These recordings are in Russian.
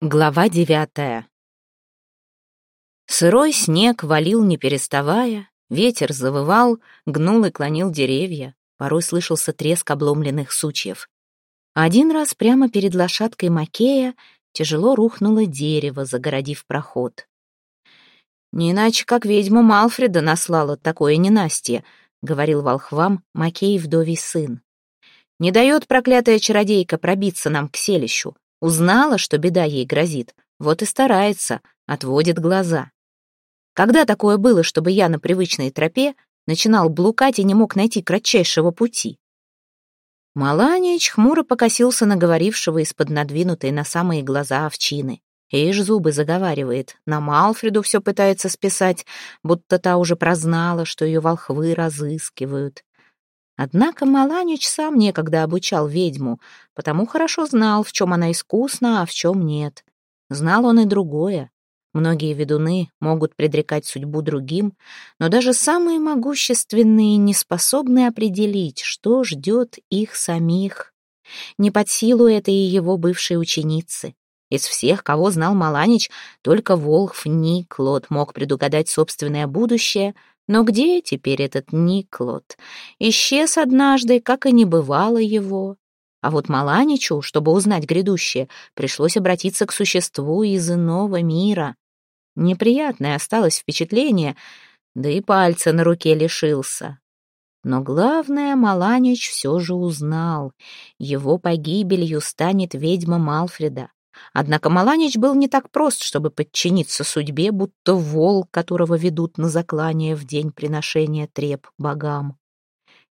Глава девятая. Сырой снег валил не переставая, ветер завывал, гнул и клонил деревья, порой слышался треск обломленных сучьев. Один раз прямо перед лошадкой Макея тяжело рухнуло дерево, загородив проход. «Не иначе, как ведьма Малфреда наслала такое ненастье», — говорил волхвам Макей вдовий сын. «Не дает проклятая чародейка пробиться нам к селищу, Узнала, что беда ей грозит, вот и старается, отводит глаза. Когда такое было, чтобы я на привычной тропе начинал блукать и не мог найти кратчайшего пути? Маланич хмуро покосился на говорившего из-под надвинутой на самые глаза овчины. Ишь зубы заговаривает, на Малфреду все пытается списать, будто та уже прознала, что ее волхвы разыскивают. Однако Маланич сам некогда обучал ведьму, потому хорошо знал, в чем она искусна, а в чем нет. Знал он и другое. Многие ведуны могут предрекать судьбу другим, но даже самые могущественные не способны определить, что ждет их самих. Не под силу это и его бывшей ученицы. Из всех, кого знал Маланич, только Волхв Никлот мог предугадать собственное будущее, но где теперь этот Никлот? Исчез однажды, как и не бывало его. А вот Маланичу, чтобы узнать грядущее, пришлось обратиться к существу из иного мира. Неприятное осталось впечатление, да и пальца на руке лишился. Но главное Маланич все же узнал. Его погибелью станет ведьма Малфреда. Однако Маланич был не так прост, чтобы подчиниться судьбе, будто вол, которого ведут на заклание в день приношения треп богам.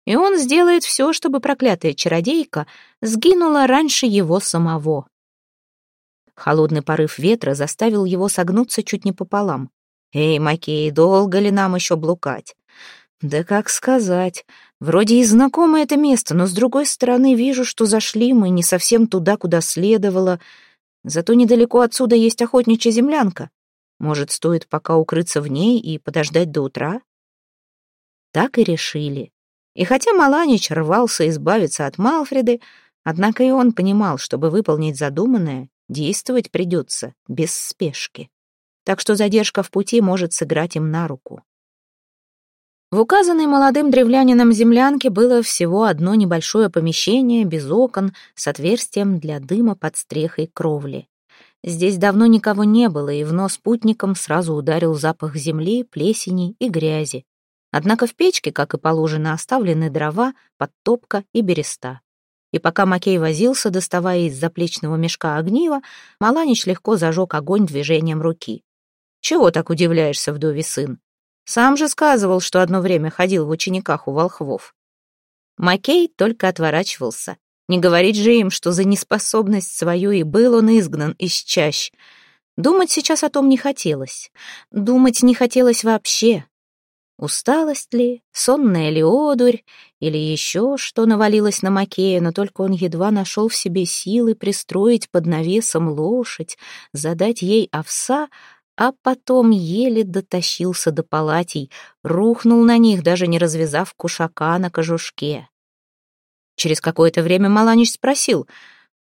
И он сделает все, чтобы проклятая чародейка сгинула раньше его самого. Холодный порыв ветра заставил его согнуться чуть не пополам. «Эй, Макей, долго ли нам еще блукать?» «Да как сказать. Вроде и знакомо это место, но с другой стороны вижу, что зашли мы не совсем туда, куда следовало. Зато недалеко отсюда есть охотничья землянка. Может, стоит пока укрыться в ней и подождать до утра? Так и решили. И хотя Маланич рвался избавиться от Малфреды, однако и он понимал, чтобы выполнить задуманное, действовать придется без спешки. Так что задержка в пути может сыграть им на руку. В указанной молодым древлянином землянке было всего одно небольшое помещение без окон с отверстием для дыма под стрехой кровли. Здесь давно никого не было, и в нос путникам сразу ударил запах земли, плесени и грязи. Однако в печке, как и положено, оставлены дрова, подтопка и береста. И пока Макей возился, доставая из заплечного мешка огнива, Маланич легко зажег огонь движением руки. «Чего так удивляешься, вдове сын? Сам же сказывал, что одно время ходил в учениках у волхвов. Макей только отворачивался. Не говорить же им, что за неспособность свою и был он изгнан из чащ. Думать сейчас о том не хотелось. Думать не хотелось вообще. Усталость ли, сонная ли одурь, или еще что навалилось на Макея, но только он едва нашел в себе силы пристроить под навесом лошадь, задать ей овса, а потом еле дотащился до палатей, рухнул на них, даже не развязав кушака на кожушке. Через какое-то время Маланич спросил,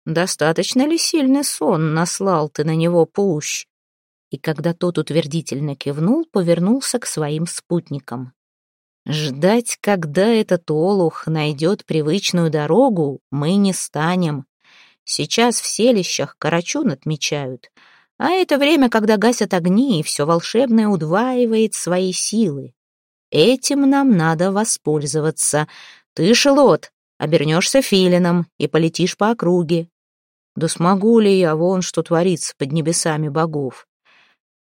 «Достаточно ли сильный сон наслал ты на него пущ?» И когда тот утвердительно кивнул, повернулся к своим спутникам. «Ждать, когда этот олух найдет привычную дорогу, мы не станем. Сейчас в селищах карачун отмечают». А это время, когда гасят огни, и все волшебное удваивает свои силы. Этим нам надо воспользоваться. Ты, Шелот, обернешься филином и полетишь по округе. Да смогу ли я, вон что творится под небесами богов?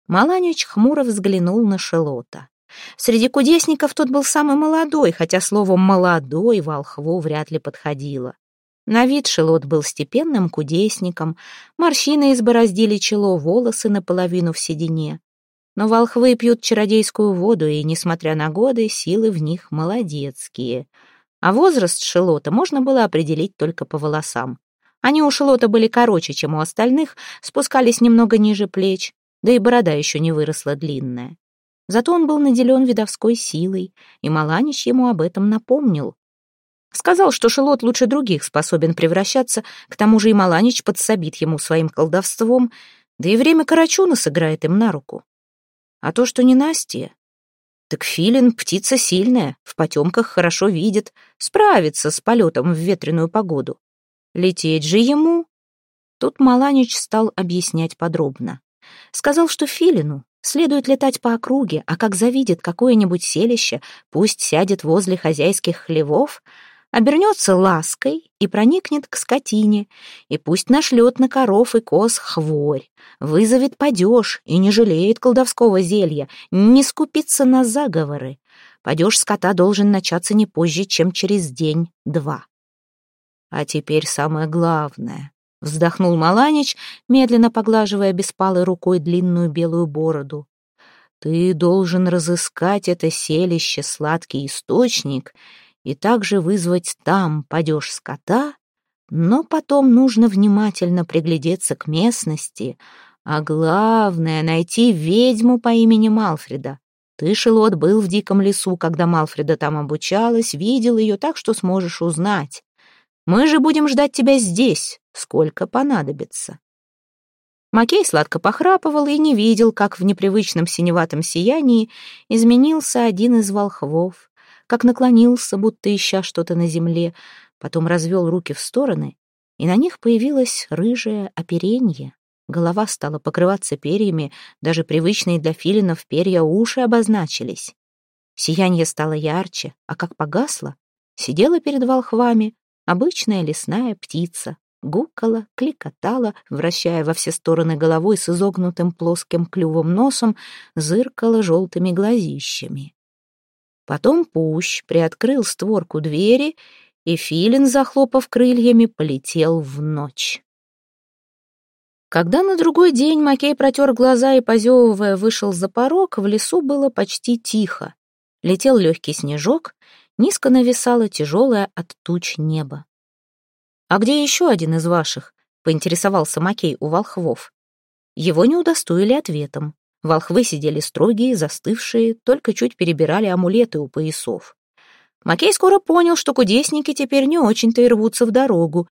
Маланич хмуро взглянул на Шелота. Среди кудесников тот был самый молодой, хотя слово «молодой» волхву вряд ли подходило. На вид Шелот был степенным кудесником, морщины избороздили чело, волосы наполовину в седине. Но волхвы пьют чародейскую воду, и, несмотря на годы, силы в них молодецкие. А возраст Шелота можно было определить только по волосам. Они у Шелота были короче, чем у остальных, спускались немного ниже плеч, да и борода еще не выросла длинная. Зато он был наделен видовской силой, и Маланич ему об этом напомнил. Сказал, что Шелот лучше других способен превращаться, к тому же и Маланич подсобит ему своим колдовством. Да и время Карачуна сыграет им на руку. А то, что не Настя, так Филин птица сильная, в потемках хорошо видит, справится с полетом в ветреную погоду. Лететь же ему. Тут Маланич стал объяснять подробно. Сказал, что Филину следует летать по округе, а как завидит какое-нибудь селище, пусть сядет возле хозяйских хлевов, обернется лаской и проникнет к скотине, и пусть нашлет на коров и коз хворь, вызовет падеж и не жалеет колдовского зелья, не скупится на заговоры. Падеж скота должен начаться не позже, чем через день-два. А теперь самое главное. Вздохнул Маланич, медленно поглаживая беспалой рукой длинную белую бороду. Ты должен разыскать это селище, сладкий источник, и также вызвать там падеж скота, но потом нужно внимательно приглядеться к местности, а главное — найти ведьму по имени Малфреда. Ты, Шелот, был в диком лесу, когда Малфреда там обучалась, видел ее так, что сможешь узнать. Мы же будем ждать тебя здесь, сколько понадобится. Макей сладко похрапывал и не видел, как в непривычном синеватом сиянии изменился один из волхвов как наклонился, будто ища что-то на земле, потом развел руки в стороны, и на них появилось рыжее оперенье. Голова стала покрываться перьями, даже привычные для филинов перья уши обозначились. Сияние стало ярче, а как погасло, сидела перед волхвами обычная лесная птица, гукала, кликотала, вращая во все стороны головой с изогнутым плоским клювом носом, зыркала желтыми глазищами. Потом Пущ приоткрыл створку двери, и Филин, захлопав крыльями, полетел в ночь. Когда на другой день Макей протер глаза и, позевывая, вышел за порог, в лесу было почти тихо. Летел легкий снежок, низко нависало тяжелое от туч небо. «А где еще один из ваших?» — поинтересовался Макей у волхвов. Его не удостоили ответом. Волхвы сидели строгие, застывшие, только чуть перебирали амулеты у поясов. Макей скоро понял, что кудесники теперь не очень-то и рвутся в дорогу,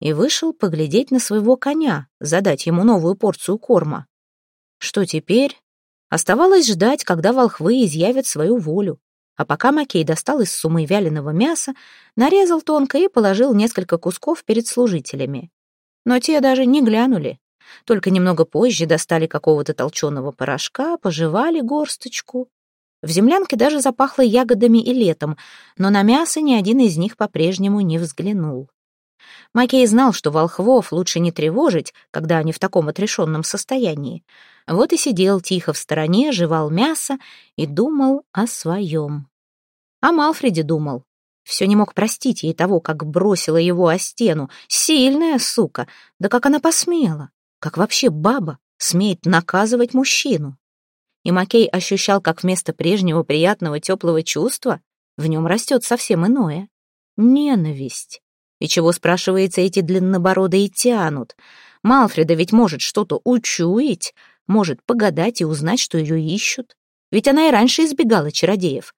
и вышел поглядеть на своего коня, задать ему новую порцию корма. Что теперь? Оставалось ждать, когда волхвы изъявят свою волю. А пока Макей достал из сумы вяленого мяса, нарезал тонко и положил несколько кусков перед служителями. Но те даже не глянули. Только немного позже достали какого-то толченого порошка, пожевали горсточку. В землянке даже запахло ягодами и летом, но на мясо ни один из них по-прежнему не взглянул. Макей знал, что волхвов лучше не тревожить, когда они в таком отрешенном состоянии. Вот и сидел тихо в стороне, жевал мясо и думал о своем. О Малфреде думал. Все не мог простить ей того, как бросила его о стену. Сильная сука! Да как она посмела! Как вообще баба смеет наказывать мужчину? И Макей ощущал, как вместо прежнего приятного теплого чувства в нем растет совсем иное — ненависть. И чего, спрашивается, эти длиннобородые тянут? Малфреда ведь может что-то учуять, может погадать и узнать, что ее ищут. Ведь она и раньше избегала чародеев.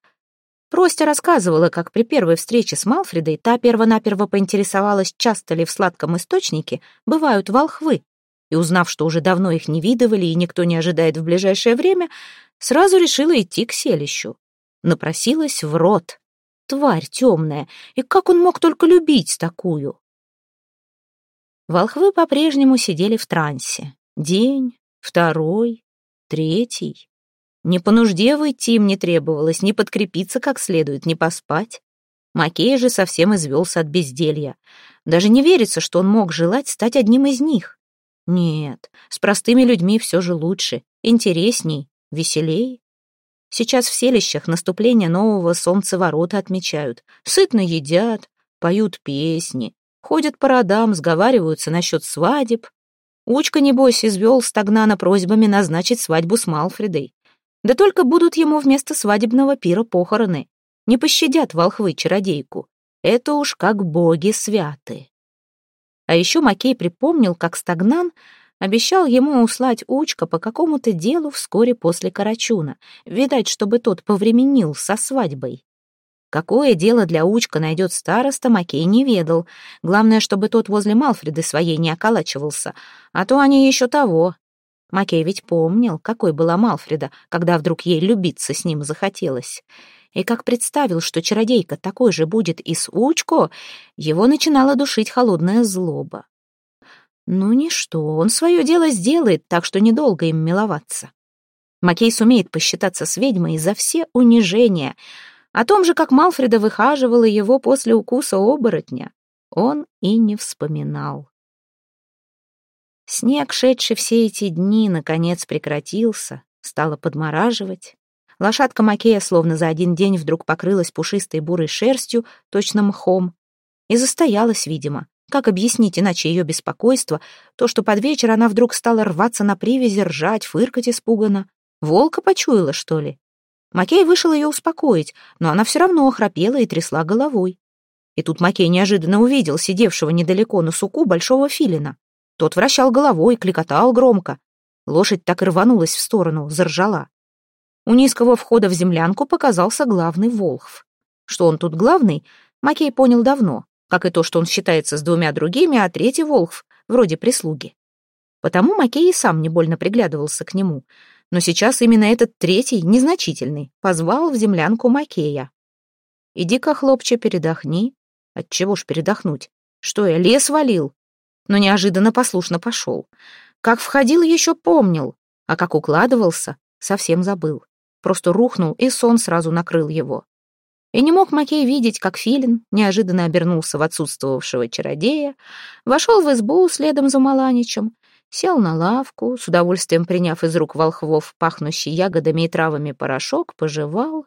Простя рассказывала, как при первой встрече с Малфредой та первонаперво поинтересовалась, часто ли в сладком источнике бывают волхвы, и, узнав, что уже давно их не видывали и никто не ожидает в ближайшее время, сразу решила идти к селищу. Напросилась в рот. Тварь темная, и как он мог только любить такую? Волхвы по-прежнему сидели в трансе. День, второй, третий. Не по нужде выйти им не требовалось, не подкрепиться как следует, не поспать. Макей же совсем извелся от безделья. Даже не верится, что он мог желать стать одним из них. Нет, с простыми людьми все же лучше, интересней, веселей. Сейчас в селищах наступление нового солнцеворота отмечают. Сытно едят, поют песни, ходят по родам, сговариваются насчет свадеб. Учка, небось, извел Стагнана просьбами назначить свадьбу с Малфредой. Да только будут ему вместо свадебного пира похороны. Не пощадят волхвы чародейку. Это уж как боги святы. А еще Макей припомнил, как Стагнан обещал ему услать Учка по какому-то делу вскоре после Карачуна. Видать, чтобы тот повременил со свадьбой. Какое дело для Учка найдет староста, Макей не ведал. Главное, чтобы тот возле Малфреды своей не околачивался, а то они еще того. Макей ведь помнил, какой была Малфреда, когда вдруг ей любиться с ним захотелось. И как представил, что чародейка такой же будет и с Учко, его начинала душить холодная злоба. Ну ничто, он свое дело сделает, так что недолго им миловаться. Макей сумеет посчитаться с ведьмой за все унижения. О том же, как Малфреда выхаживала его после укуса оборотня, он и не вспоминал. Снег, шедший все эти дни, наконец прекратился, стало подмораживать. Лошадка Макея словно за один день вдруг покрылась пушистой бурой шерстью, точно мхом, и застоялась, видимо. Как объяснить иначе ее беспокойство, то, что под вечер она вдруг стала рваться на привязи, ржать, фыркать испуганно? Волка почуяла, что ли? Макей вышел ее успокоить, но она все равно охрапела и трясла головой. И тут Макей неожиданно увидел сидевшего недалеко на суку большого филина. Тот вращал головой, кликотал громко. Лошадь так и рванулась в сторону, заржала. У низкого входа в землянку показался главный Волхв. Что он тут главный, Макей понял давно, как и то, что он считается с двумя другими, а третий Волхв вроде прислуги. Потому Макей и сам не больно приглядывался к нему. Но сейчас именно этот третий, незначительный, позвал в землянку Макея. «Иди-ка, хлопче, передохни». Отчего ж передохнуть? Что я, лес валил? Но неожиданно послушно пошел. Как входил, еще помнил, а как укладывался, совсем забыл просто рухнул, и сон сразу накрыл его. И не мог Макей видеть, как Филин неожиданно обернулся в отсутствовавшего чародея, вошел в избу следом за Маланичем, сел на лавку, с удовольствием приняв из рук волхвов пахнущий ягодами и травами порошок, пожевал.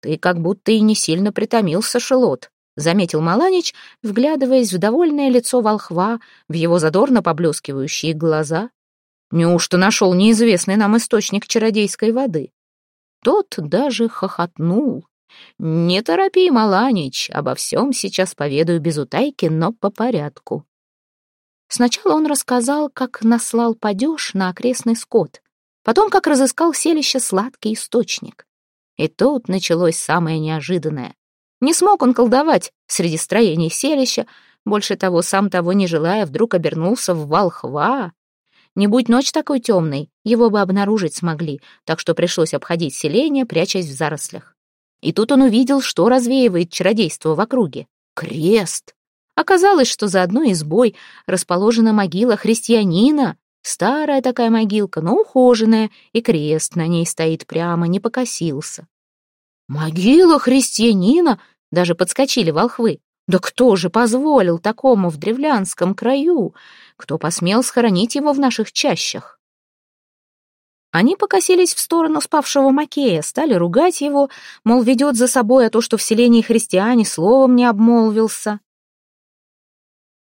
«Ты как будто и не сильно притомился, Шелот», — заметил Маланич, вглядываясь в довольное лицо волхва, в его задорно поблескивающие глаза. «Неужто нашел неизвестный нам источник чародейской воды?» Тот даже хохотнул. «Не торопи, Маланич, обо всем сейчас поведаю без утайки, но по порядку». Сначала он рассказал, как наслал падеж на окрестный скот, потом, как разыскал селище сладкий источник. И тут началось самое неожиданное. Не смог он колдовать среди строений селища, больше того, сам того не желая, вдруг обернулся в волхва, не будь ночь такой темной, его бы обнаружить смогли, так что пришлось обходить селение, прячась в зарослях. И тут он увидел, что развеивает чародейство в округе. Крест! Оказалось, что за одной избой расположена могила христианина, старая такая могилка, но ухоженная, и крест на ней стоит прямо, не покосился. «Могила христианина?» — даже подскочили волхвы. Да кто же позволил такому в древлянском краю? Кто посмел схоронить его в наших чащах? Они покосились в сторону спавшего Макея, стали ругать его, мол, ведет за собой, а то, что в селении христиане словом не обмолвился.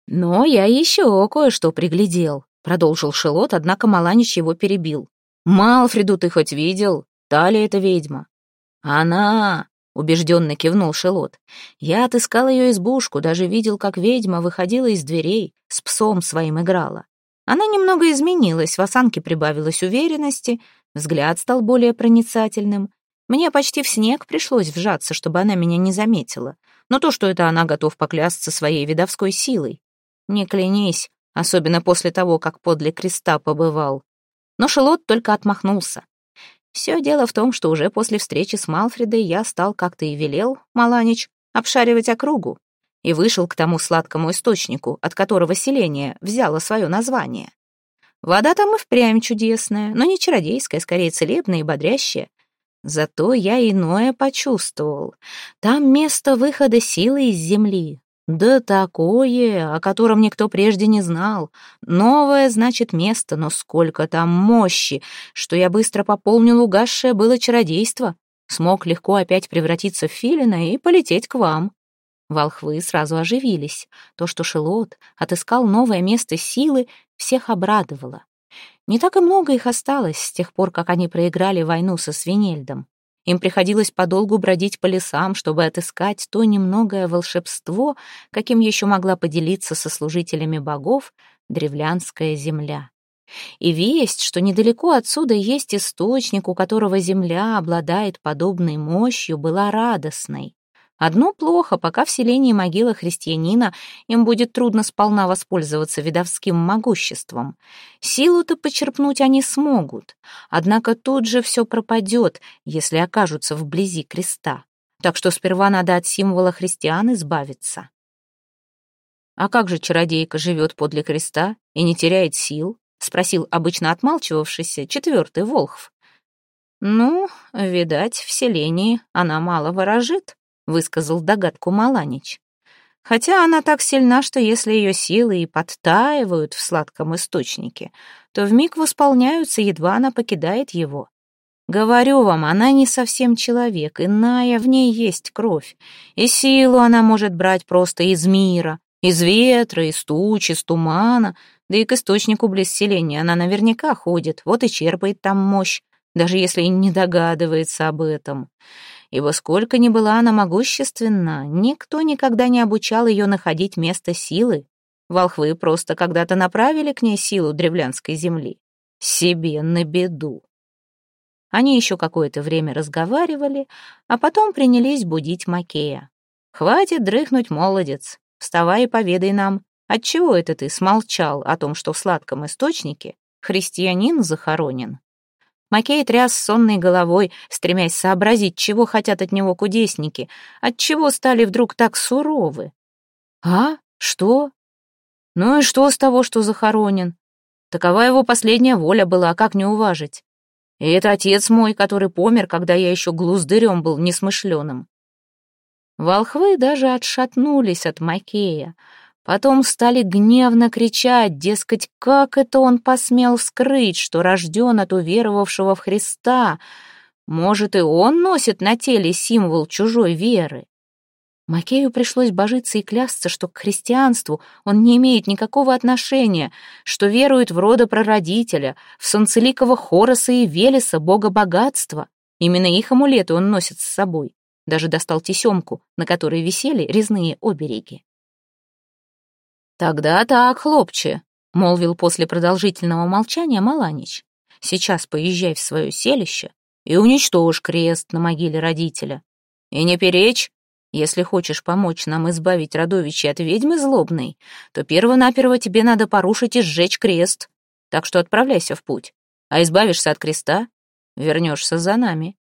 «Но я еще кое-что приглядел», — продолжил Шелот, однако Маланич его перебил. «Малфреду ты хоть видел? Та ли эта ведьма?» «Она! Убежденно кивнул Шелот. Я отыскал ее избушку, даже видел, как ведьма выходила из дверей, с псом своим играла. Она немного изменилась, в осанке прибавилось уверенности, взгляд стал более проницательным. Мне почти в снег пришлось вжаться, чтобы она меня не заметила. Но то, что это она готов поклясться своей видовской силой. Не клянись, особенно после того, как подле креста побывал. Но Шелот только отмахнулся. Все дело в том, что уже после встречи с Малфредой я стал, как ты и велел, Маланич, обшаривать округу и вышел к тому сладкому источнику, от которого селение взяло свое название. Вода там и впрямь чудесная, но не чародейская, скорее целебная и бодрящая. Зато я иное почувствовал. Там место выхода силы из земли, да такое, о котором никто прежде не знал. Новое, значит, место, но сколько там мощи, что я быстро пополнил угасшее было чародейство. Смог легко опять превратиться в филина и полететь к вам. Волхвы сразу оживились. То, что Шелот отыскал новое место силы, всех обрадовало. Не так и много их осталось с тех пор, как они проиграли войну со Свинельдом. Им приходилось подолгу бродить по лесам, чтобы отыскать то немногое волшебство, каким еще могла поделиться со служителями богов древлянская земля. И весть, что недалеко отсюда есть источник, у которого земля обладает подобной мощью, была радостной. Одно плохо, пока в селении могила христианина им будет трудно сполна воспользоваться видовским могуществом. Силу-то почерпнуть они смогут, однако тут же все пропадет, если окажутся вблизи креста. Так что сперва надо от символа христиан избавиться. «А как же чародейка живет подле креста и не теряет сил?» — спросил обычно отмалчивавшийся четвертый Волхв. «Ну, видать, в селении она мало ворожит», высказал догадку Маланич. Хотя она так сильна, что если ее силы и подтаивают в сладком источнике, то вмиг восполняются, едва она покидает его. Говорю вам, она не совсем человек, иная в ней есть кровь, и силу она может брать просто из мира, из ветра, из туч, из тумана, да и к источнику близ селения она наверняка ходит, вот и черпает там мощь, даже если и не догадывается об этом ибо сколько ни была она могущественна, никто никогда не обучал ее находить место силы. Волхвы просто когда-то направили к ней силу древлянской земли. Себе на беду. Они еще какое-то время разговаривали, а потом принялись будить Макея. «Хватит дрыхнуть, молодец. Вставай и поведай нам, отчего это ты смолчал о том, что в сладком источнике христианин захоронен?» Макей тряс сонной головой, стремясь сообразить, чего хотят от него кудесники, отчего стали вдруг так суровы. «А? Что? Ну и что с того, что захоронен? Такова его последняя воля была, как не уважить? И это отец мой, который помер, когда я еще глуздырем был несмышленым». Волхвы даже отшатнулись от Макея, Потом стали гневно кричать, дескать, как это он посмел скрыть, что рожден от уверовавшего в Христа. Может, и он носит на теле символ чужой веры. Макею пришлось божиться и клясться, что к христианству он не имеет никакого отношения, что верует в рода прародителя, в солнцеликого Хороса и Велеса, бога богатства. Именно их амулеты он носит с собой. Даже достал тесемку, на которой висели резные обереги. «Тогда так, хлопче», — молвил после продолжительного молчания Маланич. «Сейчас поезжай в свое селище и уничтожь крест на могиле родителя. И не перечь, если хочешь помочь нам избавить родовичей от ведьмы злобной, то перво-наперво тебе надо порушить и сжечь крест. Так что отправляйся в путь, а избавишься от креста, вернешься за нами».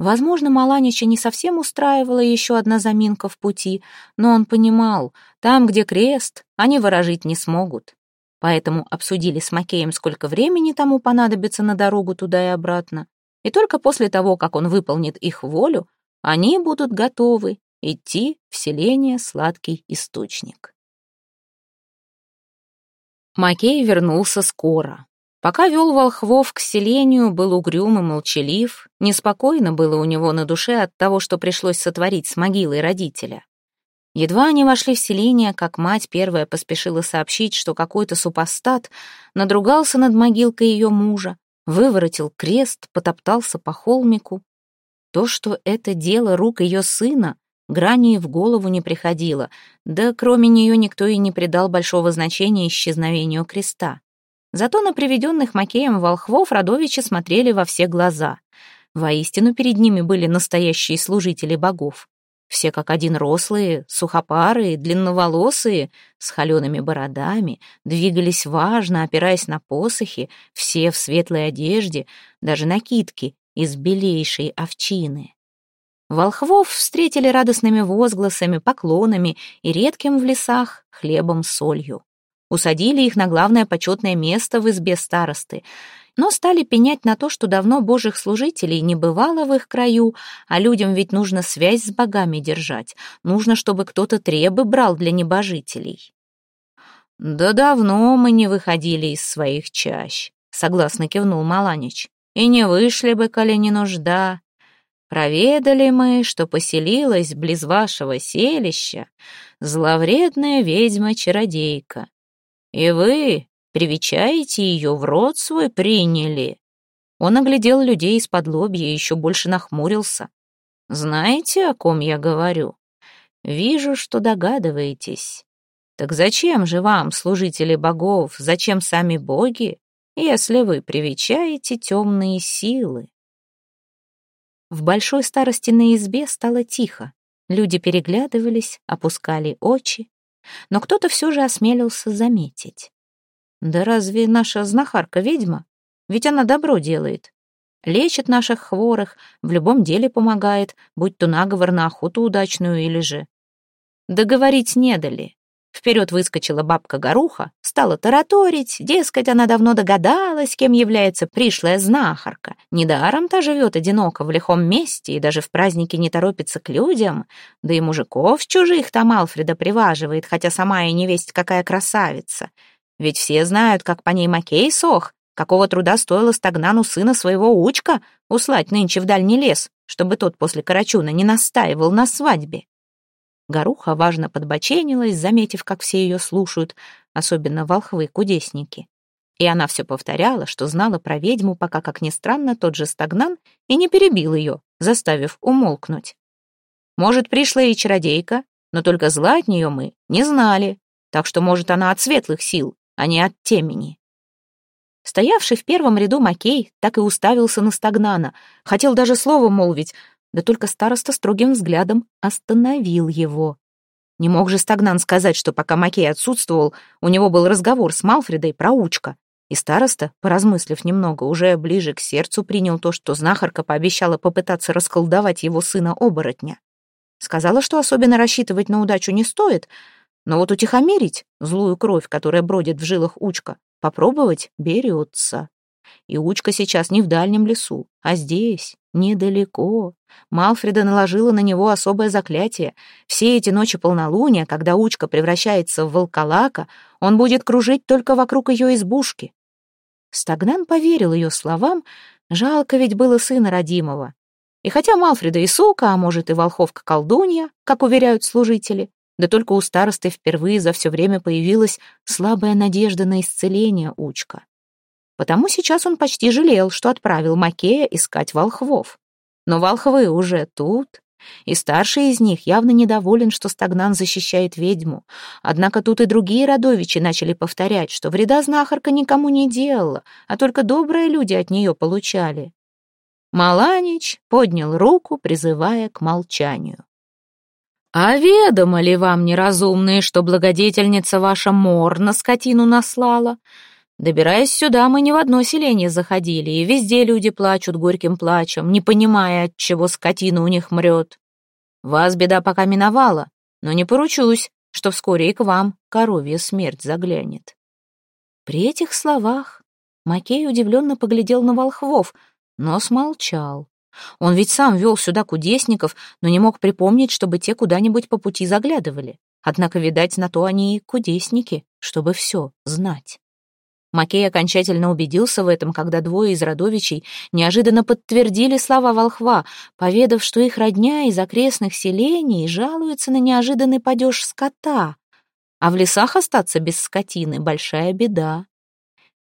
Возможно, Маланича не совсем устраивала еще одна заминка в пути, но он понимал, там, где крест, они ворожить не смогут. Поэтому обсудили с Макеем, сколько времени тому понадобится на дорогу туда и обратно. И только после того, как он выполнит их волю, они будут готовы идти в селение Сладкий Источник. Макей вернулся скоро. Пока вел волхвов к селению, был угрюм и молчалив, неспокойно было у него на душе от того, что пришлось сотворить с могилой родителя. Едва они вошли в селение, как мать первая поспешила сообщить, что какой-то супостат надругался над могилкой ее мужа, выворотил крест, потоптался по холмику. То, что это дело рук ее сына, Грани в голову не приходило, да кроме нее никто и не придал большого значения исчезновению креста. Зато на приведенных Макеем волхвов родовичи смотрели во все глаза. Воистину перед ними были настоящие служители богов. Все как один рослые, сухопарые, длинноволосые, с холеными бородами, двигались важно, опираясь на посохи, все в светлой одежде, даже накидки из белейшей овчины. Волхвов встретили радостными возгласами, поклонами и редким в лесах хлебом-солью усадили их на главное почетное место в избе старосты, но стали пенять на то, что давно божьих служителей не бывало в их краю, а людям ведь нужно связь с богами держать, нужно, чтобы кто-то требы брал для небожителей. «Да давно мы не выходили из своих чащ», — согласно кивнул Маланич, «и не вышли бы, коли не нужда. Проведали мы, что поселилась близ вашего селища зловредная ведьма-чародейка, и вы привечаете ее в рот свой приняли?» Он оглядел людей из-под лобья и еще больше нахмурился. «Знаете, о ком я говорю? Вижу, что догадываетесь. Так зачем же вам, служители богов, зачем сами боги, если вы привечаете темные силы?» В большой старости на избе стало тихо. Люди переглядывались, опускали очи, но кто-то все же осмелился заметить. «Да разве наша знахарка ведьма? Ведь она добро делает. Лечит наших хворых, в любом деле помогает, будь то наговор на охоту удачную или же...» Договорить не дали. Вперед выскочила бабка Горуха, стала тараторить, дескать, она давно догадалась, кем является пришлая знахарка. Недаром та живет одиноко в лихом месте и даже в праздники не торопится к людям, да и мужиков чужих там Алфреда приваживает, хотя сама и невесть какая красавица. Ведь все знают, как по ней Макей сох, какого труда стоило стагнану сына своего учка услать нынче в дальний лес, чтобы тот после Карачуна не настаивал на свадьбе. Горуха важно подбоченилась, заметив, как все ее слушают, особенно волхвы-кудесники. И она все повторяла, что знала про ведьму, пока, как ни странно, тот же стагнан и не перебил ее, заставив умолкнуть. Может, пришла и чародейка, но только зла от нее мы не знали, так что, может, она от светлых сил, а не от темени. Стоявший в первом ряду Макей так и уставился на стагнана, хотел даже слово молвить, да только староста строгим взглядом остановил его. Не мог же Стагнан сказать, что пока Макей отсутствовал, у него был разговор с Малфредой про Учка. И староста, поразмыслив немного, уже ближе к сердцу принял то, что знахарка пообещала попытаться расколдовать его сына-оборотня. Сказала, что особенно рассчитывать на удачу не стоит, но вот утихомирить злую кровь, которая бродит в жилах Учка, попробовать берется. И Учка сейчас не в дальнем лесу, а здесь, недалеко. Малфреда наложила на него особое заклятие. Все эти ночи полнолуния, когда Учка превращается в волколака, он будет кружить только вокруг ее избушки. Стагнан поверил ее словам, жалко ведь было сына родимого. И хотя Малфреда и сука, а может и волховка-колдунья, как уверяют служители, да только у старосты впервые за все время появилась слабая надежда на исцеление Учка. Потому сейчас он почти жалел, что отправил Макея искать волхвов. Но волхвы уже тут, и старший из них явно недоволен, что Стагнан защищает ведьму. Однако тут и другие родовичи начали повторять, что вреда знахарка никому не делала, а только добрые люди от нее получали. Маланич поднял руку, призывая к молчанию. «А ведомо ли вам, неразумные, что благодетельница ваша мор на скотину наслала? Добираясь сюда, мы не в одно селение заходили, и везде люди плачут горьким плачем, не понимая, от чего скотина у них мрет. Вас беда пока миновала, но не поручусь, что вскоре и к вам коровья смерть заглянет». При этих словах Макей удивленно поглядел на волхвов, но смолчал. Он ведь сам вел сюда кудесников, но не мог припомнить, чтобы те куда-нибудь по пути заглядывали. Однако, видать, на то они и кудесники, чтобы все знать. Макей окончательно убедился в этом, когда двое из родовичей неожиданно подтвердили слова волхва, поведав, что их родня из окрестных селений жалуется на неожиданный падеж скота, а в лесах остаться без скотины — большая беда.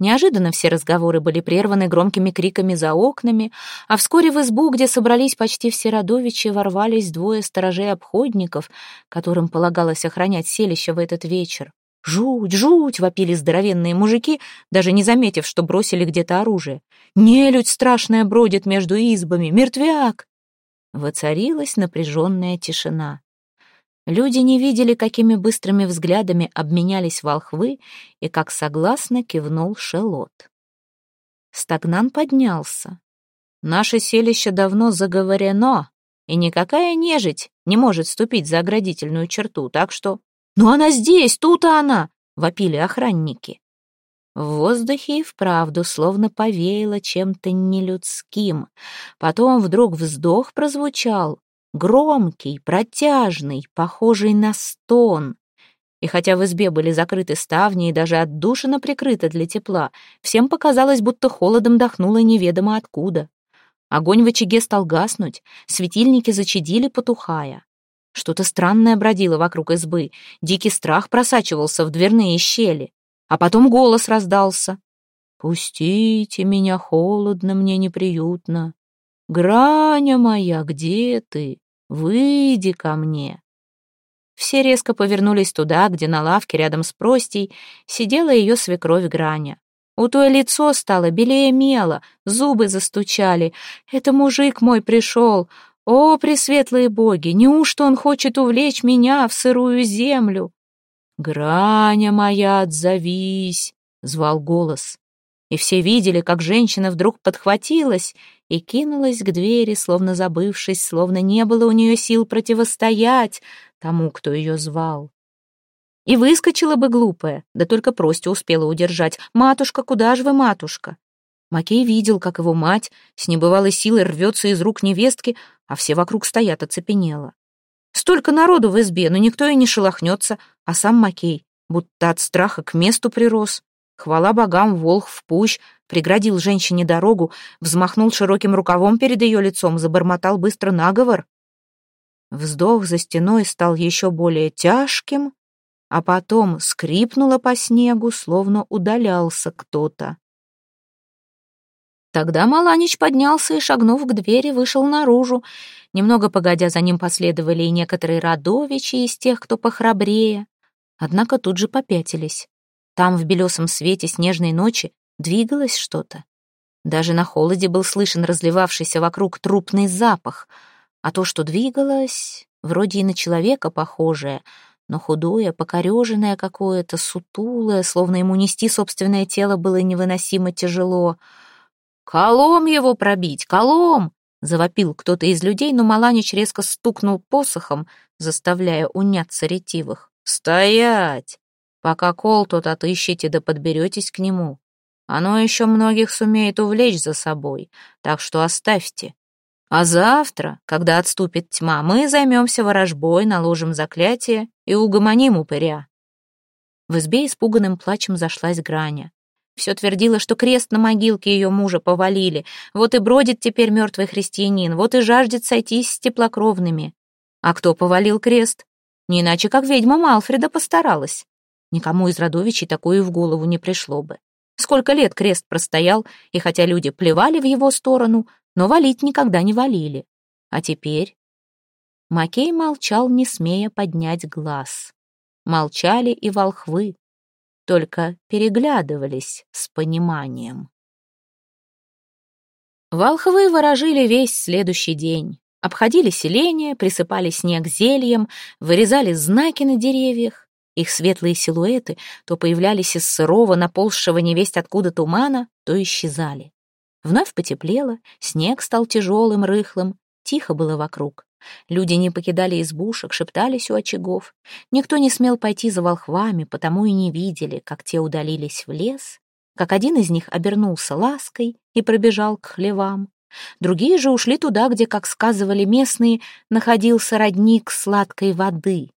Неожиданно все разговоры были прерваны громкими криками за окнами, а вскоре в избу, где собрались почти все родовичи, ворвались двое сторожей-обходников, которым полагалось охранять селище в этот вечер. «Жуть, жуть!» — вопили здоровенные мужики, даже не заметив, что бросили где-то оружие. «Нелюдь страшная бродит между избами! Мертвяк!» Воцарилась напряженная тишина. Люди не видели, какими быстрыми взглядами обменялись волхвы и как согласно кивнул Шелот. Стагнан поднялся. «Наше селище давно заговорено, и никакая нежить не может ступить за оградительную черту, так что «Ну она здесь, тут она!» — вопили охранники. В воздухе и вправду словно повеяло чем-то нелюдским. Потом вдруг вздох прозвучал, громкий, протяжный, похожий на стон. И хотя в избе были закрыты ставни и даже отдушина прикрыта для тепла, всем показалось, будто холодом дохнуло неведомо откуда. Огонь в очаге стал гаснуть, светильники зачадили, потухая. Что-то странное бродило вокруг избы, дикий страх просачивался в дверные щели. А потом голос раздался. «Пустите меня, холодно мне неприютно. Граня моя, где ты? Выйди ко мне». Все резко повернулись туда, где на лавке рядом с Простей сидела ее свекровь Граня. У той лицо стало белее мела, зубы застучали. «Это мужик мой пришел, О, пресветлые боги, неужто он хочет увлечь меня в сырую землю? «Граня моя, отзовись!» — звал голос. И все видели, как женщина вдруг подхватилась и кинулась к двери, словно забывшись, словно не было у нее сил противостоять тому, кто ее звал. И выскочила бы глупая, да только Простя успела удержать. «Матушка, куда же вы, матушка?» Макей видел, как его мать с небывалой силой рвется из рук невестки, а все вокруг стоят оцепенело. Столько народу в избе, но никто и не шелохнется, а сам Макей будто от страха к месту прирос. Хвала богам, волх в пущ, преградил женщине дорогу, взмахнул широким рукавом перед ее лицом, забормотал быстро наговор. Вздох за стеной стал еще более тяжким, а потом скрипнуло по снегу, словно удалялся кто-то. Тогда Маланич поднялся и, шагнув к двери, вышел наружу. Немного погодя за ним последовали и некоторые родовичи из тех, кто похрабрее. Однако тут же попятились. Там, в белесом свете снежной ночи, двигалось что-то. Даже на холоде был слышен разливавшийся вокруг трупный запах, а то, что двигалось, вроде и на человека похожее — но худое, покореженное какое-то, сутулое, словно ему нести собственное тело было невыносимо тяжело. «Колом его пробить, колом!» — завопил кто-то из людей, но Маланич резко стукнул посохом, заставляя уняться ретивых. «Стоять! Пока кол тот отыщите да подберетесь к нему. Оно еще многих сумеет увлечь за собой, так что оставьте. А завтра, когда отступит тьма, мы займемся ворожбой, наложим заклятие и угомоним упыря». В избе испуганным плачем зашлась Граня. Все твердила, что крест на могилке ее мужа повалили, вот и бродит теперь мертвый христианин, вот и жаждет сойтись с теплокровными. А кто повалил крест? Не иначе, как ведьма Малфреда постаралась. Никому из родовичей такое в голову не пришло бы. Сколько лет крест простоял, и хотя люди плевали в его сторону, но валить никогда не валили. А теперь... Макей молчал, не смея поднять глаз. Молчали и волхвы, только переглядывались с пониманием. Волхвы ворожили весь следующий день. Обходили селение, присыпали снег зельем, вырезали знаки на деревьях. Их светлые силуэты то появлялись из сырого, наползшего невесть откуда тумана, то исчезали. Вновь потеплело, снег стал тяжелым, рыхлым, тихо было вокруг. Люди не покидали избушек, шептались у очагов. Никто не смел пойти за волхвами, потому и не видели, как те удалились в лес, как один из них обернулся лаской и пробежал к хлевам. Другие же ушли туда, где, как сказывали местные, находился родник сладкой воды.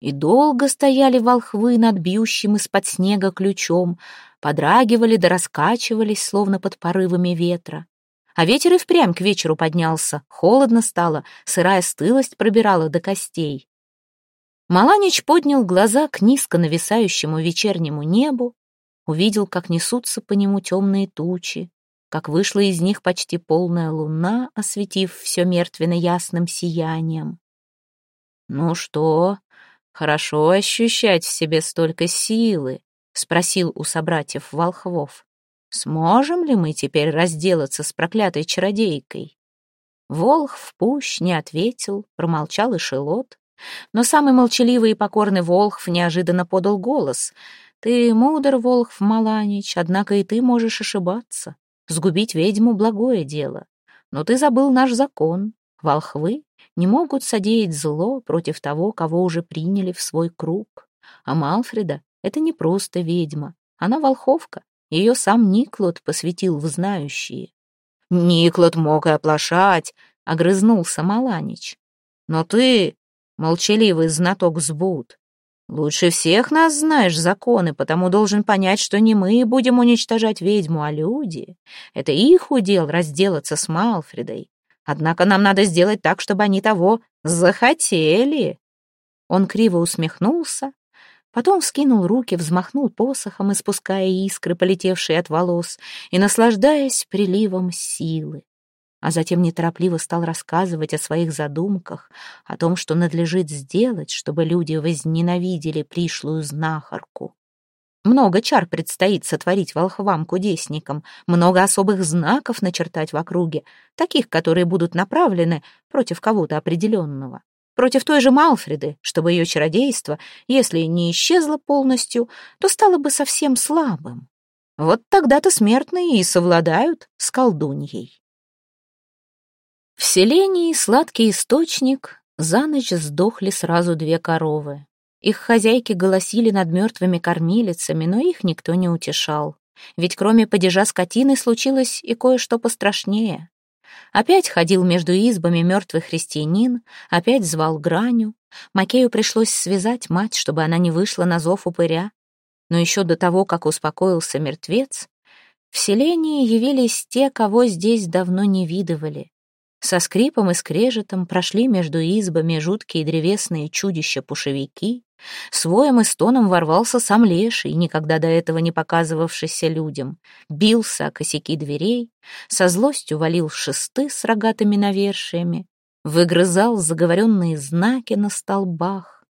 И долго стояли волхвы над бьющим из-под снега ключом, подрагивали да раскачивались, словно под порывами ветра. А ветер и впрямь к вечеру поднялся, холодно стало, сырая стылость пробирала до костей. Маланич поднял глаза к низко нависающему вечернему небу, увидел, как несутся по нему темные тучи, как вышла из них почти полная луна, осветив все мертвенно ясным сиянием. «Ну что, хорошо ощущать в себе столько силы?» — спросил у собратьев волхвов. «Сможем ли мы теперь разделаться с проклятой чародейкой?» Волхв пущ не ответил, промолчал и шелот. Но самый молчаливый и покорный Волхв неожиданно подал голос. «Ты мудр, Волхв Маланич, однако и ты можешь ошибаться. Сгубить ведьму — благое дело. Но ты забыл наш закон. Волхвы не могут содеять зло против того, кого уже приняли в свой круг. А Малфреда это не просто ведьма, она волховка, ее сам Никлот посвятил в знающие. Никлот мог и оплошать, огрызнулся Маланич. Но ты, молчаливый знаток сбуд, лучше всех нас знаешь законы, потому должен понять, что не мы будем уничтожать ведьму, а люди. Это их удел разделаться с Малфредой. Однако нам надо сделать так, чтобы они того захотели. Он криво усмехнулся, Потом вскинул руки, взмахнул посохом, испуская искры, полетевшие от волос, и наслаждаясь приливом силы. А затем неторопливо стал рассказывать о своих задумках, о том, что надлежит сделать, чтобы люди возненавидели пришлую знахарку. Много чар предстоит сотворить волхвам-кудесникам, много особых знаков начертать в округе, таких, которые будут направлены против кого-то определенного. Против той же Малфреды, чтобы ее чародейство, если не исчезло полностью, то стало бы совсем слабым. Вот тогда-то смертные и совладают с колдуньей. В селении сладкий источник за ночь сдохли сразу две коровы. Их хозяйки голосили над мертвыми кормилицами, но их никто не утешал. Ведь кроме падежа скотины случилось и кое-что пострашнее. Опять ходил между избами мертвый христианин, опять звал граню. Макею пришлось связать мать, чтобы она не вышла на зов упыря. Но еще до того, как успокоился мертвец, в селении явились те, кого здесь давно не видывали. Со скрипом и скрежетом прошли между избами жуткие древесные чудища-пушевики, с воем и стоном ворвался сам леший, никогда до этого не показывавшийся людям, бился о косяки дверей, со злостью валил шесты с рогатыми навершиями, выгрызал заговоренные знаки на столбах.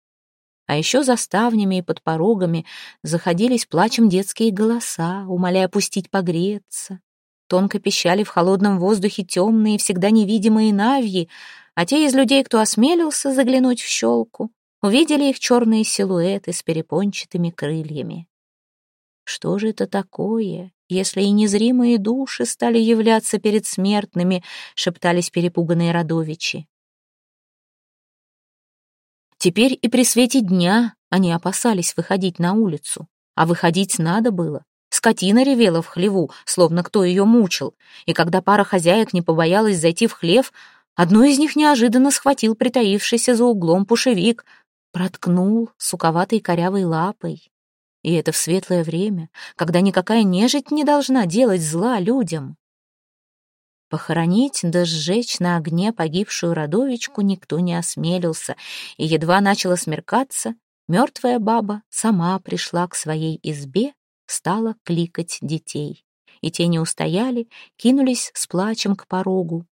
А еще за ставнями и под порогами заходились плачем детские голоса, умоляя пустить погреться. Тонко пищали в холодном воздухе темные, всегда невидимые навьи, а те из людей, кто осмелился заглянуть в щелку, увидели их черные силуэты с перепончатыми крыльями. Что же это такое, если и незримые души стали являться перед смертными, шептались перепуганные родовичи. Теперь и при свете дня они опасались выходить на улицу, а выходить надо было, Скотина ревела в хлеву, словно кто ее мучил, и когда пара хозяек не побоялась зайти в хлев, одной из них неожиданно схватил притаившийся за углом пушевик, проткнул суковатой корявой лапой. И это в светлое время, когда никакая нежить не должна делать зла людям. Похоронить да сжечь на огне погибшую родовичку никто не осмелился, и едва начало смеркаться, мертвая баба сама пришла к своей избе стала кликать детей. И те не устояли, кинулись с плачем к порогу.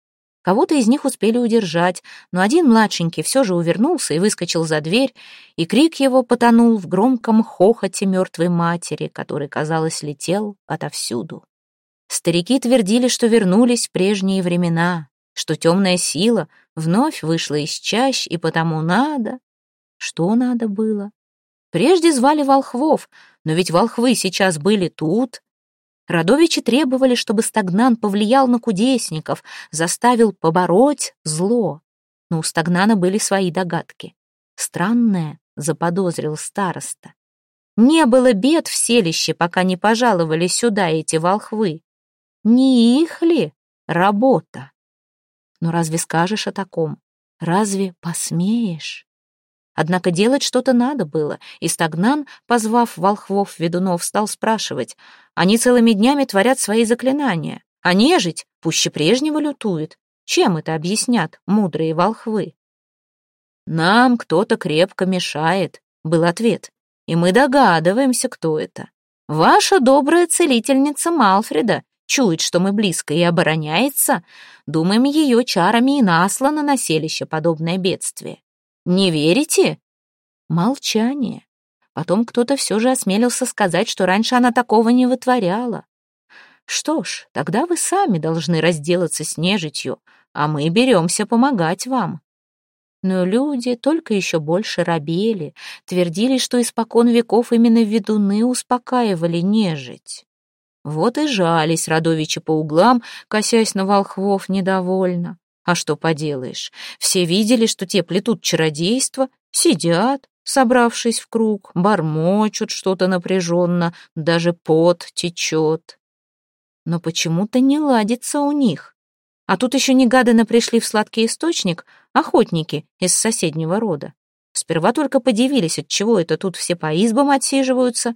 Кого-то из них успели удержать, но один младшенький все же увернулся и выскочил за дверь, и крик его потонул в громком хохоте мертвой матери, который, казалось, летел отовсюду. Старики твердили, что вернулись прежние времена, что темная сила вновь вышла из чащ, и потому надо... Что надо было? Прежде звали волхвов, но ведь волхвы сейчас были тут. Радовичи требовали, чтобы Стагнан повлиял на кудесников, заставил побороть зло. Но у Стагнана были свои догадки. Странное, заподозрил староста. Не было бед в селище, пока не пожаловали сюда эти волхвы. Не их ли работа? Но разве скажешь о таком? Разве посмеешь? Однако делать что-то надо было, и Стагнан, позвав волхвов-ведунов, стал спрашивать. Они целыми днями творят свои заклинания, а нежить пуще прежнего лютует. Чем это объяснят мудрые волхвы? «Нам кто-то крепко мешает», — был ответ, «и мы догадываемся, кто это. Ваша добрая целительница Малфреда чует, что мы близко и обороняется. Думаем, ее чарами и наслано на селище подобное бедствие. Не верите?» Молчание. Потом кто-то все же осмелился сказать, что раньше она такого не вытворяла. «Что ж, тогда вы сами должны разделаться с нежитью, а мы беремся помогать вам». Но люди только еще больше робели, твердили, что испокон веков именно ведуны успокаивали нежить. Вот и жались родовичи по углам, косясь на волхвов недовольно. А что поделаешь, все видели, что те плетут чародейство, сидят, собравшись в круг, бормочут что-то напряженно, даже пот течет. Но почему-то не ладится у них. А тут еще негаданно пришли в сладкий источник охотники из соседнего рода. Сперва только подивились, от чего это тут все по избам отсиживаются,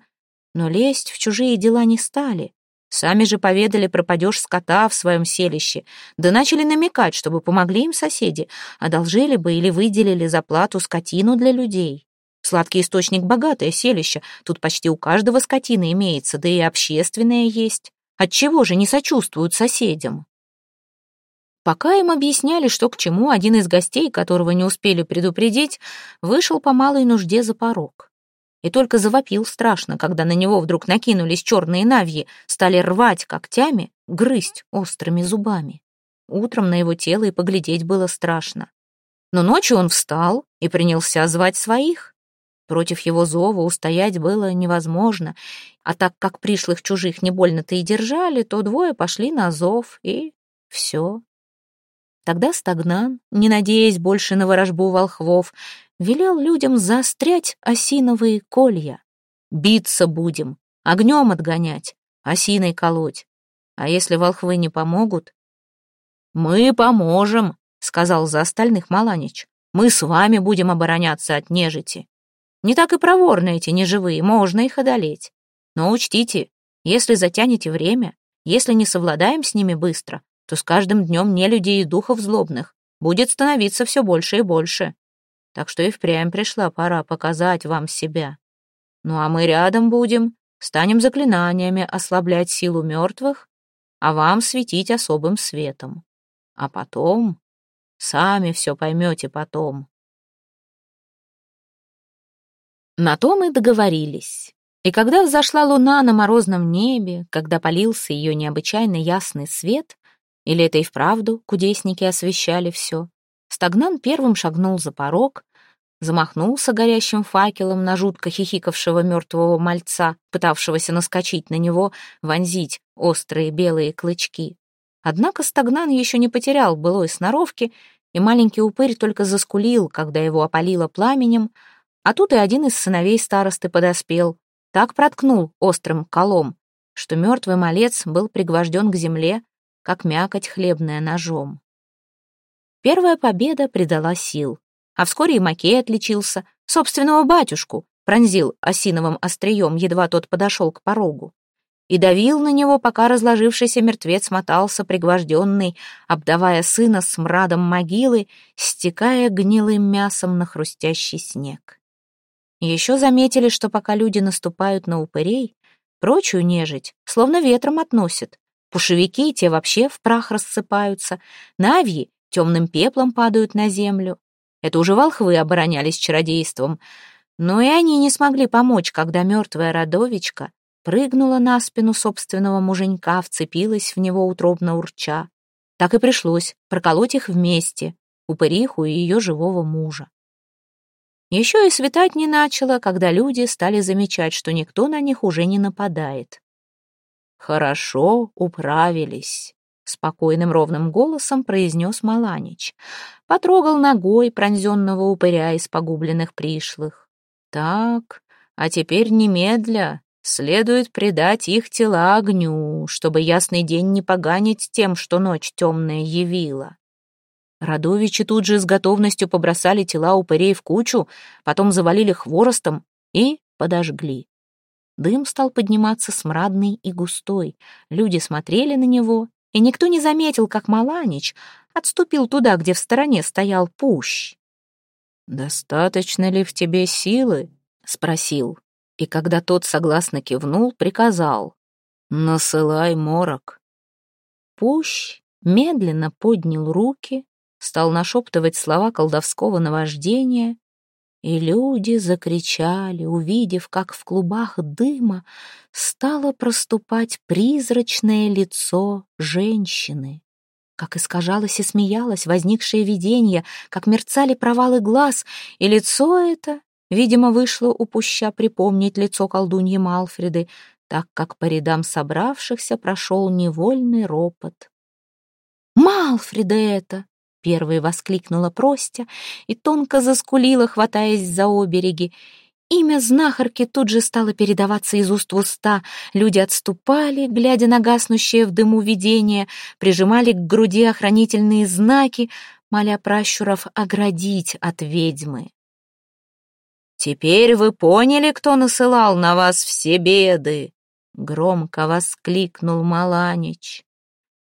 но лезть в чужие дела не стали. Сами же поведали про скота в своем селище, да начали намекать, чтобы помогли им соседи, одолжили бы или выделили за плату скотину для людей. Сладкий источник — богатое селище, тут почти у каждого скотина имеется, да и общественное есть. Отчего же не сочувствуют соседям? Пока им объясняли, что к чему, один из гостей, которого не успели предупредить, вышел по малой нужде за порог. И только завопил страшно, когда на него вдруг накинулись черные навьи, стали рвать когтями, грызть острыми зубами. Утром на его тело и поглядеть было страшно. Но ночью он встал и принялся звать своих. Против его зова устоять было невозможно, а так как пришлых чужих не больно-то и держали, то двое пошли на зов, и все. Тогда Стагнан, не надеясь больше на ворожбу волхвов, велел людям заострять осиновые колья. Биться будем, огнем отгонять, осиной колоть. А если волхвы не помогут? «Мы поможем», — сказал за остальных Маланич. «Мы с вами будем обороняться от нежити. Не так и проворны эти неживые, можно их одолеть. Но учтите, если затянете время, если не совладаем с ними быстро, то с каждым днем нелюдей и духов злобных будет становиться все больше и больше. Так что и впрямь пришла пора показать вам себя. Ну а мы рядом будем, станем заклинаниями ослаблять силу мертвых, а вам светить особым светом. А потом... Сами все поймете потом. На то мы договорились. И когда взошла луна на морозном небе, когда полился ее необычайно ясный свет, или это и вправду кудесники освещали все, Стагнан первым шагнул за порог, замахнулся горящим факелом на жутко хихикавшего мертвого мальца, пытавшегося наскочить на него, вонзить острые белые клычки. Однако Стагнан еще не потерял былой сноровки, и маленький упырь только заскулил, когда его опалило пламенем, а тут и один из сыновей старосты подоспел, так проткнул острым колом, что мертвый малец был пригвожден к земле, как мякоть хлебная ножом. Первая победа придала сил, а вскоре и Макей отличился, собственного батюшку, пронзил осиновым острием, едва тот подошел к порогу и давил на него, пока разложившийся мертвец мотался пригвожденный, обдавая сына смрадом могилы, стекая гнилым мясом на хрустящий снег. Еще заметили, что пока люди наступают на упырей, прочую нежить словно ветром относят. Пушевики те вообще в прах рассыпаются, навьи темным пеплом падают на землю. Это уже волхвы оборонялись чародейством. Но и они не смогли помочь, когда мертвая родовичка прыгнула на спину собственного муженька, вцепилась в него утробно урча. Так и пришлось проколоть их вместе, упыриху и ее живого мужа. Еще и светать не начало, когда люди стали замечать, что никто на них уже не нападает. «Хорошо управились», — спокойным ровным голосом произнес Маланич. Потрогал ногой пронзенного упыря из погубленных пришлых. «Так, а теперь немедля следует предать их тела огню, чтобы ясный день не поганить тем, что ночь темная явила. Радовичи тут же с готовностью побросали тела упырей в кучу, потом завалили хворостом и подожгли. Дым стал подниматься смрадный и густой. Люди смотрели на него, и никто не заметил, как Маланич отступил туда, где в стороне стоял пущ. «Достаточно ли в тебе силы?» — спросил. И когда тот согласно кивнул, приказал. «Насылай морок». Пущ медленно поднял руки, стал нашептывать слова колдовского наваждения, и люди закричали, увидев, как в клубах дыма стало проступать призрачное лицо женщины. Как искажалось и смеялось возникшее видение, как мерцали провалы глаз, и лицо это, видимо, вышло у пуща припомнить лицо колдуньи Малфреды, так как по рядам собравшихся прошел невольный ропот. «Малфреда это!» Первой воскликнула Простя и тонко заскулила, хватаясь за обереги. Имя знахарки тут же стало передаваться из уст в уста. Люди отступали, глядя на гаснущее в дыму видение, прижимали к груди охранительные знаки, моля пращуров оградить от ведьмы. «Теперь вы поняли, кто насылал на вас все беды?» — громко воскликнул Маланич.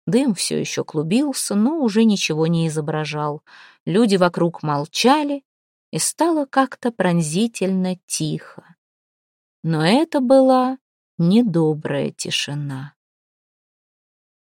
Дым все еще клубился, но уже ничего не изображал. Люди вокруг молчали, и стало как-то пронзительно тихо. Но это была недобрая тишина.